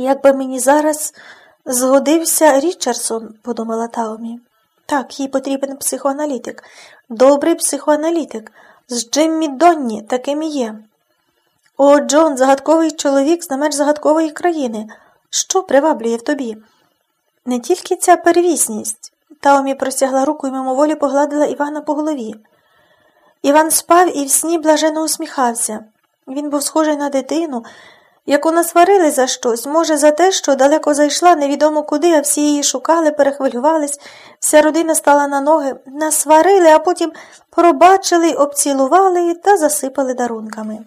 Якби мені зараз згодився Річардсон, подумала Таомі. Так, їй потрібен психоаналітик, добрий психоаналітик. З Джиммі Донні таким і є. О, Джон, загадковий чоловік з не загадкової країни. Що приваблює в тобі? Не тільки ця первісність. Таомі простягла руку і мимоволі погладила Івана по голові. Іван спав і в сні блаженно усміхався. Він був схожий на дитину, яку насварили за щось, може, за те, що далеко зайшла, невідомо куди, а всі її шукали, перехвилювались, вся родина стала на ноги, насварили, а потім пробачили, обцілували та засипали дарунками.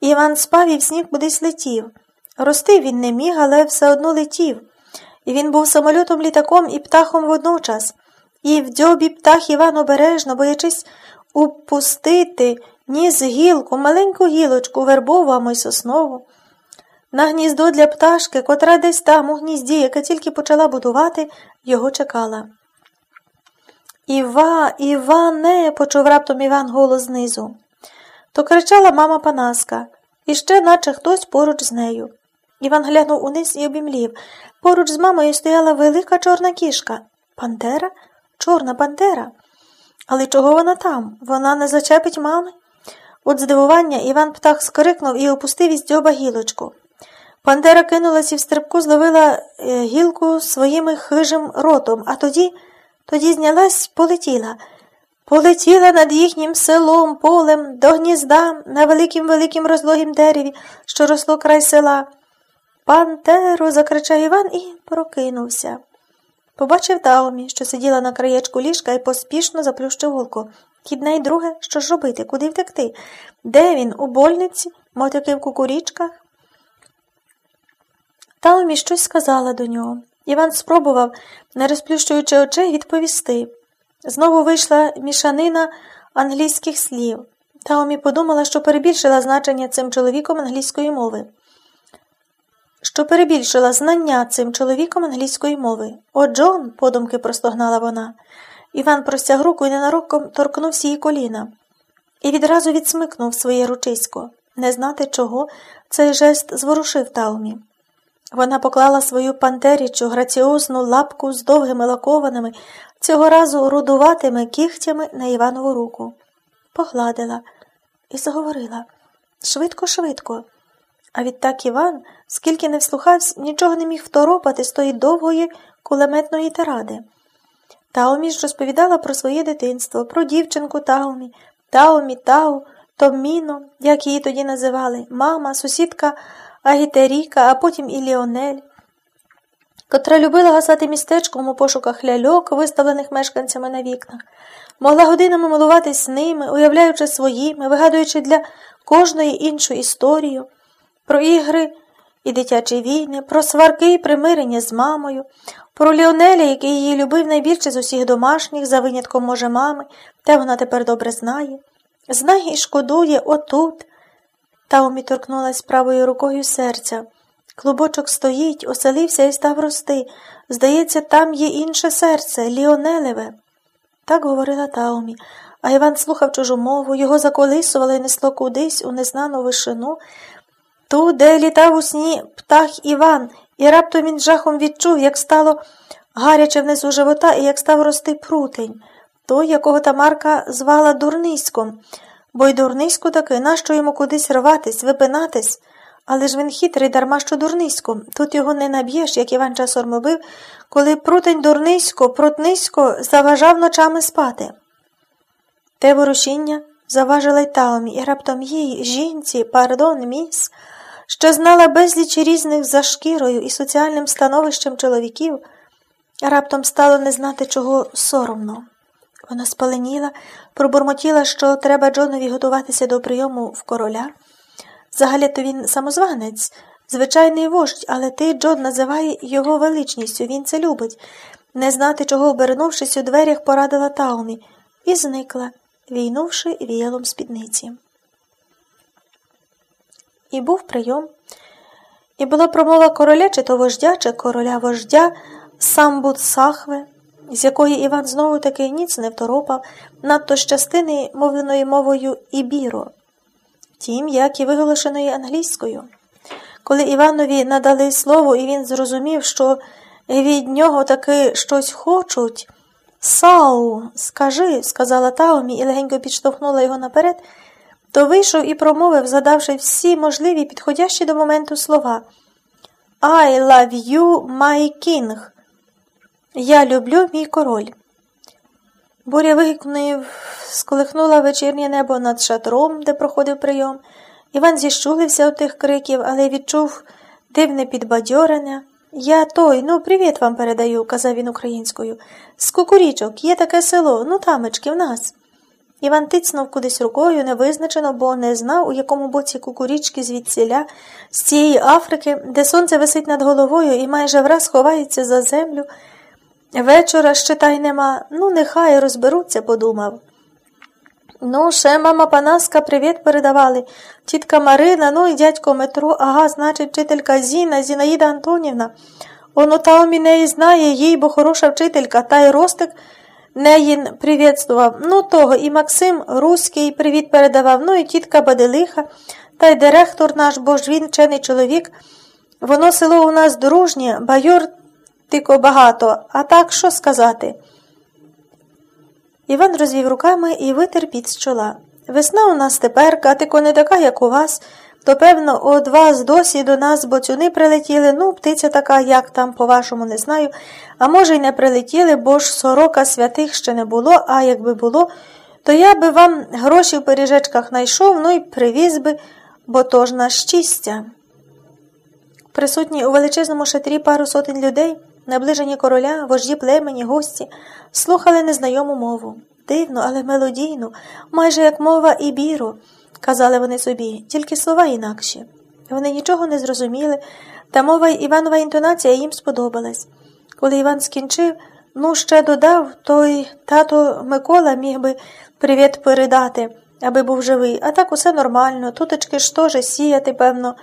Іван спав і в сніг кудись летів. Рости він не міг, але все одно летів. І він був самольотом літаком і птахом водночас. І в дзьобі птах Іван обережно, боячись упустити ніс гілку, маленьку гілочку, вербову, а й соснову. На гніздо для пташки, котра десь там у гнізді, яка тільки почала будувати, його чекала. Іва, Іване, почув раптом Іван голос знизу. То кричала мама Панаска, і ще, наче хтось поруч з нею. Іван глянув униз і обімлів. Поруч з мамою стояла велика чорна кішка. Пантера? Чорна пантера. Але чого вона там? Вона не зачепить мами? От здивування Іван птах скрикнув і опустив із дзьоба гілочку. Пантера кинулась і в стрибку зловила е, гілку своїм хижим ротом, а тоді тоді знялась, полетіла. Полетіла над їхнім селом, полем, до гнізда, на великім великім розлогім дереві, що росло край села. Пантеро. закричав Іван і прокинувся. Побачив Таомі, що сиділа на краєчку ліжка і поспішно заплющив око. Кідне й друге, що ж робити, куди втекти? Де він? У больниці, мотики в кукурічках? Таомі щось сказала до нього. Іван спробував, не розплющуючи очей, відповісти. Знову вийшла мішанина англійських слів. Таомі подумала, що перебільшила значення цим чоловіком англійської мови. Що перебільшила знання цим чоловіком англійської мови. О, Джон, подумки простогнала вона. Іван простяг руку і ненароком торкнувся її коліна і відразу відсмикнув своє ручисько. Не знати чого, цей жест зворушив Таумі. Вона поклала свою пантерічу граціозну лапку з довгими лакованими, цього разу рудуватими кігтями на Іванову руку. Погладила і заговорила швидко, швидко. А відтак Іван, скільки не вслухався, нічого не міг второпати з тої довгої кулеметної тиради. Таумі ж розповідала про своє дитинство, про дівчинку Таумі, Таумі, Тау, Томміно, як її тоді називали, мама, сусідка Агітеріка, а потім і Ліонель, котра любила гасати містечком у пошуках ляльок, виставлених мешканцями на вікнах, могла годинами милуватись ними, уявляючи своїми, вигадуючи для кожної іншу історію, про ігри і дитячі війни, про сварки і примирення з мамою, про Ліонеля, який її любив найбільше з усіх домашніх, за винятком, може, мами, те вона тепер добре знає. Знає і шкодує отут. Таумі торкнулась правою рукою серця. Клубочок стоїть, оселився і став рости. Здається, там є інше серце, Ліонелеве. Так говорила Таумі, а Іван слухав чужу мову, його заколисувало і несло кудись у незнану вишину. Ту, де літав у сні птах Іван, і раптом він жахом відчув, як стало гаряче внизу живота і як став рости прутень, той, якого Тамарка звала дурниськом, бо й дурнисько таки, нащо йому кудись рватись, випинатись. Але ж він хитрий, дарма що дурнисько. Тут його не наб'єш, як Іван часом робив, коли прутень дурнисько, прутнисько заважав ночами спати. Те ворушіння заважила й Таомі, і раптом їй, жінці, пардон, міс, що знала безліч різних за шкірою і соціальним становищем чоловіків, раптом стало не знати чого соромно. Вона спаленіла, пробурмотіла, що треба Джонові готуватися до прийому в короля. Взагалі то він самозванець, звичайний вождь, але ти, Джон, називає його величністю, він це любить. Не знати, чого обернувшись у дверях, порадила Таумі, і зникла, війнувши віялом спідниці. І був прийом, і була промова короля, чи то вождя, чи короля вождя Самбут-Сахве, з якої Іван знову таки ніц не второпав, надто з частини мовленої мовою Ібіро, втім, як і виголошеної англійською. Коли Іванові надали слово, і він зрозумів, що від нього таки щось хочуть. Сау, скажи, сказала Таомі і легенько підштовхнула його наперед, то вийшов і промовив, згадавши всі можливі підходящі до моменту слова. I love you, my king. Я люблю мій король. Буря вигукнув, сколихнула вечірнє небо над шатром, де проходив прийом. Іван зіщулився у тих криків, але відчув дивне підбадьорення. Я той, ну, привіт вам передаю, казав він українською. З кукурічок, є таке село, ну тамечки, в нас. Іван тицнув кудись рукою невизначено, бо не знав, у якому боці кукурічки звідсіля, з цієї Африки, де сонце висить над головою і майже враз ховається за землю. Вечора ще та й нема, ну, нехай розберуться, подумав. Ну, ще мама Панаска привіт передавали. Тітка Марина, ну і дядько Метро, ага, значить, вчителька Зіна, Зінаїда Антонівна. Оно та у мене знає їй, бо хороша вчителька, та й Ростик неїн привітствував. Ну, того, і Максим Руський привіт передавав, ну і тітка Баделиха, та й директор наш, бо ж він вчений чоловік. Воно село у нас дружнє, байор тико багато, а так що сказати? Іван розвів руками і витер під з чола. Весна у нас тепер, катико, не така, як у вас, то, певно, од вас досі до нас боцюни прилетіли, ну, птиця така, як там, по-вашому, не знаю, а може, й не прилетіли, бо ж сорока святих ще не було, а якби було, то я би вам гроші в пиріжечках знайшов, ну і привіз би, бо то ж на щастя. Присутні у величезному шатрі пару сотень людей. Наближені короля, вожді племені, гості, слухали незнайому мову. Дивно, але мелодійну, майже як мова і біру, казали вони собі, тільки слова інакші. Вони нічого не зрозуміли, та мова Іванова інтонація їм сподобалась. Коли Іван скінчив, ну, ще додав, той тато Микола міг би привіт передати, аби був живий, а так усе нормально, тутечки ж теж сіяти, певно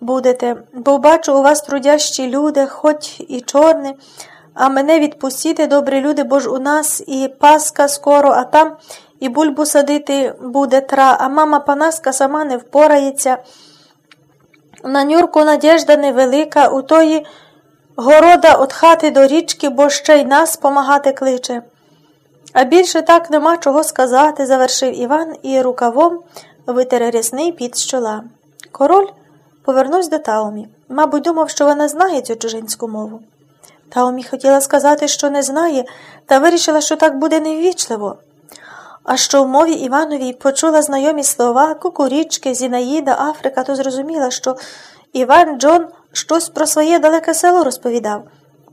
будете, бо бачу у вас трудящі люди, хоч і чорні, а мене відпустіте, добрі люди, бо ж у нас і паска скоро, а там і бульбу садити буде тра, а мама Панаска сама не впорається. На нюрку надіжда невелика, у тої города от хати до річки, бо ще й нас помагати кличе. А більше так нема чого сказати, завершив Іван і рукавом витер рясний під з чола. Король повернувся до Таумі. Мабуть, думав, що вона знає цю чужинську мову. Таумі хотіла сказати, що не знає, та вирішила, що так буде неввічливо. А що в мові Івановій почула знайомі слова кукурічки, Зінаїда, Африка, то зрозуміла, що Іван Джон щось про своє далеке село розповідав,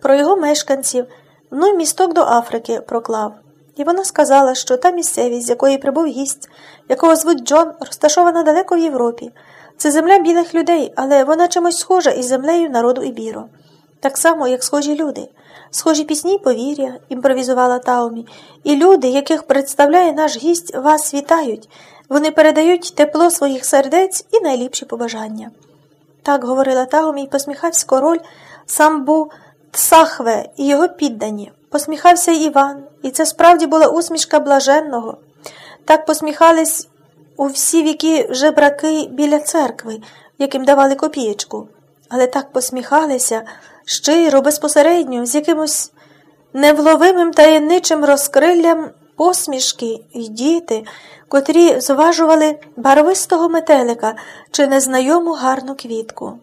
про його мешканців, ну й місток до Африки проклав. І вона сказала, що та місцевість, з якої прибув гість, якого звуть Джон, розташована далеко в Європі. Це земля білих людей, але вона чимось схожа із землею народу Ібіро. Так само, як схожі люди, схожі пісні повір'я, імпровізувала Таумі, і люди, яких представляє наш гість, вас вітають. Вони передають тепло своїх сердець і найліпші побажання. Так говорила Таумі і посміхався король, сам був Тсахве і його піддані. Посміхався Іван, і це справді була усмішка блаженного. Так посміхались у всі віки жебраки біля церкви, яким давали копієчку, але так посміхалися щиро, безпосередньо, з якимось невловимим таємничим розкриллям посмішки й діти, котрі зважували барвистого метелика чи незнайому гарну квітку.